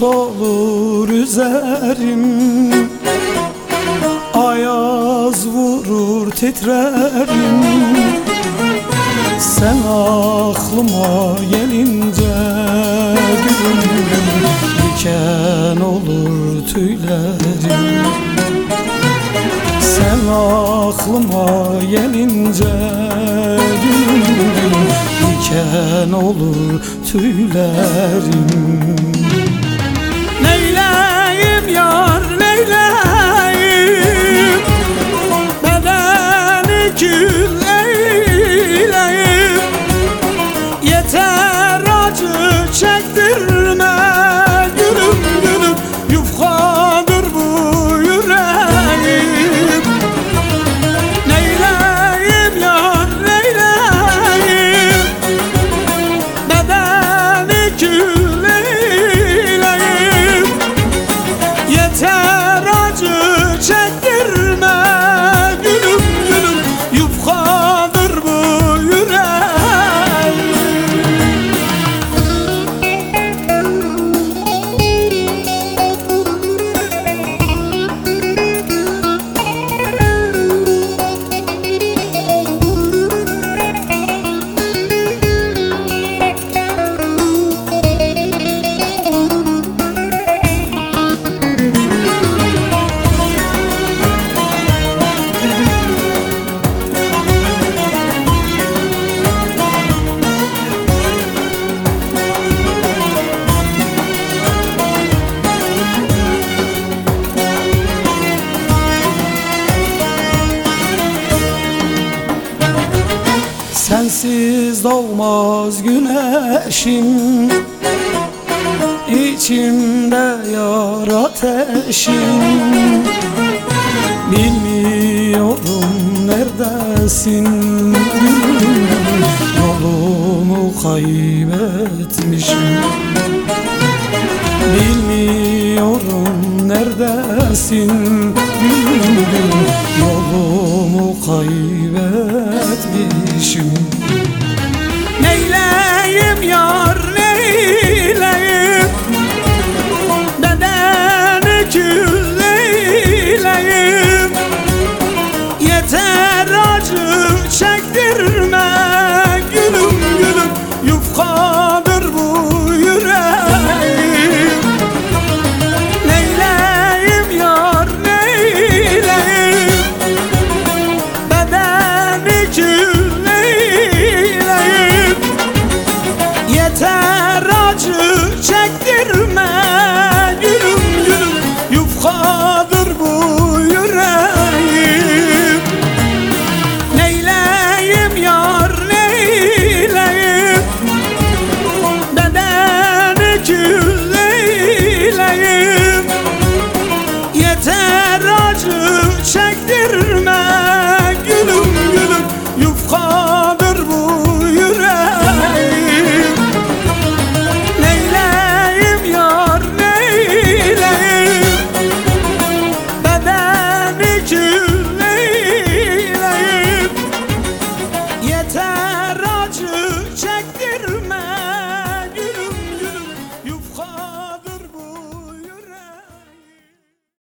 Bulut olur üzerim. Ayaz vurur titrerim. Sen aklıma gelince Gülüm diken olur tüylerim. Sen aklıma gelince gülüm diken olur tüylerim acı çektirme Sensiz doğmaz güneşim. İçimde yar ateşim. Bilmiyorum neredesin. Yolumu kaybetmişim. Bilmiyorum neredesin. Yolumu kaybetmişim Neyleyim yar neyleyim? Bedeni kül yeter acı çektirme. Gülüm gülüm yufka